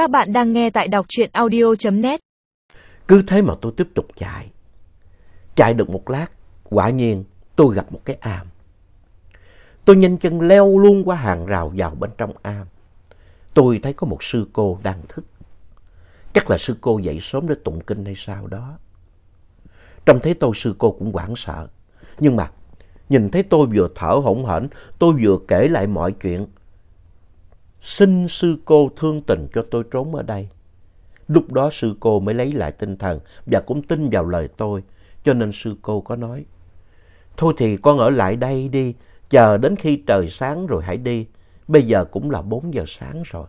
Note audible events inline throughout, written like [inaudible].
Các bạn đang nghe tại đọc truyện audio.net. Cứ thế mà tôi tiếp tục chạy. Chạy được một lát, quả nhiên tôi gặp một cái am. Tôi nhanh chân leo luôn qua hàng rào vào bên trong am. Tôi thấy có một sư cô đang thức. Chắc là sư cô dậy sớm để tụng kinh hay sao đó. trong thấy tôi sư cô cũng hoảng sợ. Nhưng mà nhìn thấy tôi vừa thở hổn hển, tôi vừa kể lại mọi chuyện. Xin sư cô thương tình cho tôi trốn ở đây. Lúc đó sư cô mới lấy lại tinh thần và cũng tin vào lời tôi. Cho nên sư cô có nói, thôi thì con ở lại đây đi, chờ đến khi trời sáng rồi hãy đi. Bây giờ cũng là 4 giờ sáng rồi.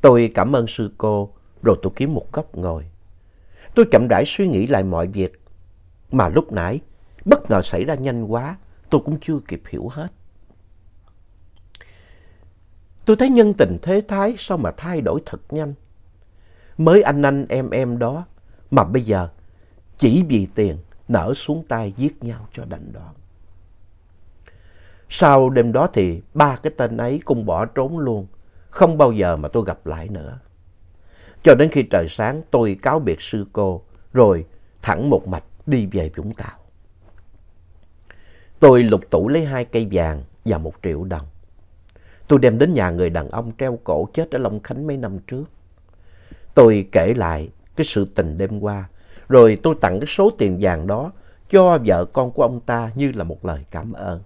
Tôi cảm ơn sư cô, rồi tôi kiếm một góc ngồi. Tôi chậm rãi suy nghĩ lại mọi việc. Mà lúc nãy, bất ngờ xảy ra nhanh quá, tôi cũng chưa kịp hiểu hết. Tôi thấy nhân tình thế thái sao mà thay đổi thật nhanh. Mới anh anh em em đó mà bây giờ chỉ vì tiền nở xuống tay giết nhau cho đành đoạn. Sau đêm đó thì ba cái tên ấy cùng bỏ trốn luôn, không bao giờ mà tôi gặp lại nữa. Cho đến khi trời sáng tôi cáo biệt sư cô, rồi thẳng một mạch đi về Vũng Tàu. Tôi lục tủ lấy hai cây vàng và một triệu đồng. Tôi đem đến nhà người đàn ông treo cổ chết ở Long Khánh mấy năm trước. Tôi kể lại cái sự tình đêm qua, rồi tôi tặng cái số tiền vàng đó cho vợ con của ông ta như là một lời cảm ơn.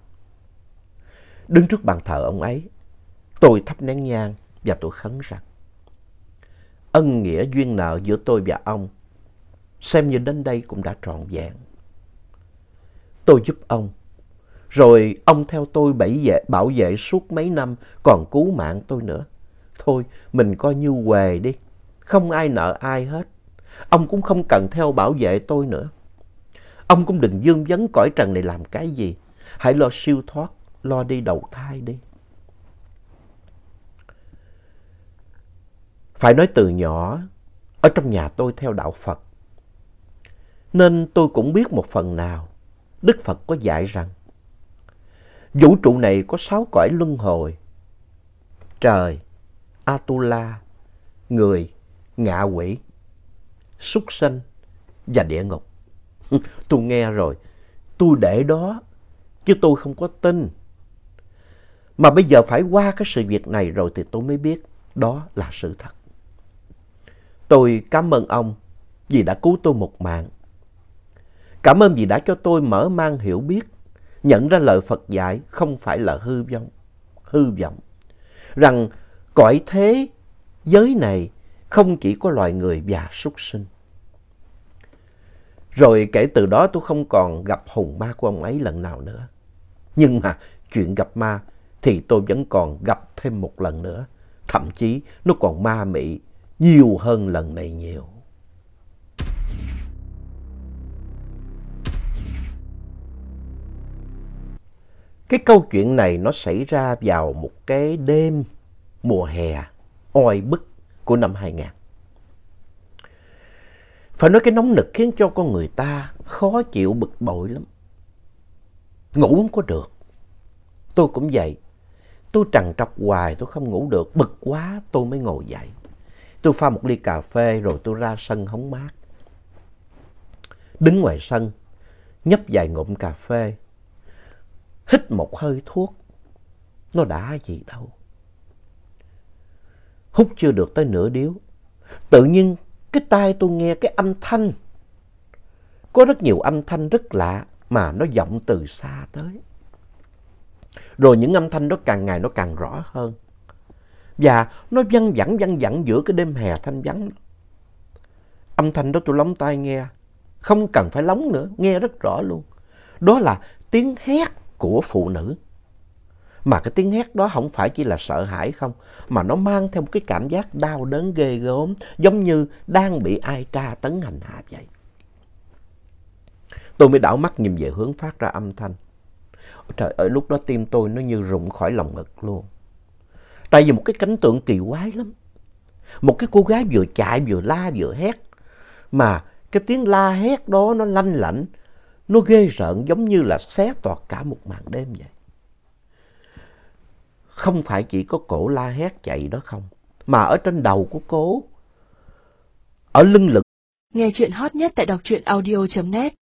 Đứng trước bàn thờ ông ấy, tôi thắp nén nhang và tôi khấn rằng ân nghĩa duyên nợ giữa tôi và ông xem như đến đây cũng đã trọn vẹn. Tôi giúp ông, rồi ông theo tôi bảy vệ, bảo vệ suốt mấy năm còn cứu mạng tôi nữa. Thôi, mình coi như quề đi, không ai nợ ai hết. Ông cũng không cần theo bảo vệ tôi nữa. Ông cũng đừng dương vấn cõi trần này làm cái gì. Hãy lo siêu thoát, lo đi đầu thai đi. Phải nói từ nhỏ, ở trong nhà tôi theo đạo Phật. Nên tôi cũng biết một phần nào. Đức Phật có dạy rằng, vũ trụ này có sáu cõi luân hồi. Trời, Atula, người, ngạ quỷ, súc sanh và địa ngục. [laughs] tôi nghe rồi, tôi để đó, chứ tôi không có tin. Mà bây giờ phải qua cái sự việc này rồi thì tôi mới biết đó là sự thật. Tôi cảm ơn ông vì đã cứu tôi một mạng. Cảm ơn vì đã cho tôi mở mang hiểu biết, nhận ra lời Phật dạy không phải là hư vọng, hư vọng. Rằng cõi thế giới này không chỉ có loài người và súc sinh. Rồi kể từ đó tôi không còn gặp hồn ma của ông ấy lần nào nữa. Nhưng mà chuyện gặp ma thì tôi vẫn còn gặp thêm một lần nữa. Thậm chí nó còn ma mị nhiều hơn lần này nhiều. Cái câu chuyện này nó xảy ra vào một cái đêm mùa hè oi bức của năm 2000. Phải nói cái nóng nực khiến cho con người ta khó chịu bực bội lắm. Ngủ không có được. Tôi cũng vậy. Tôi trằn trọc hoài tôi không ngủ được. Bực quá tôi mới ngồi dậy. Tôi pha một ly cà phê rồi tôi ra sân hóng mát. Đứng ngoài sân, nhấp vài ngụm cà phê. Hít một hơi thuốc. Nó đã gì đâu. Hút chưa được tới nửa điếu. Tự nhiên cái tai tôi nghe cái âm thanh. Có rất nhiều âm thanh rất lạ mà nó vọng từ xa tới. Rồi những âm thanh đó càng ngày nó càng rõ hơn. Và nó văng vẳng văng vẳng giữa cái đêm hè thanh vắng. Âm thanh đó tôi lóng tai nghe. Không cần phải lóng nữa, nghe rất rõ luôn. Đó là tiếng hét của phụ nữ. Mà cái tiếng hét đó không phải chỉ là sợ hãi không, mà nó mang theo một cái cảm giác đau đớn ghê gớm, giống như đang bị ai tra tấn hành hạ vậy. Tôi mới đảo mắt nhìn về hướng phát ra âm thanh. Trời ơi, lúc đó tim tôi nó như rụng khỏi lòng ngực luôn. Tại vì một cái cảnh tượng kỳ quái lắm. Một cái cô gái vừa chạy vừa la vừa hét. Mà cái tiếng la hét đó nó lanh lảnh, nó ghê rợn giống như là xé toạc cả một màn đêm vậy. Không phải chỉ có cổ la hét chạy đó không, mà ở trên đầu của cô. Ở lưng lửng Nghe chuyện hot nhất tại đọc truyện audio.net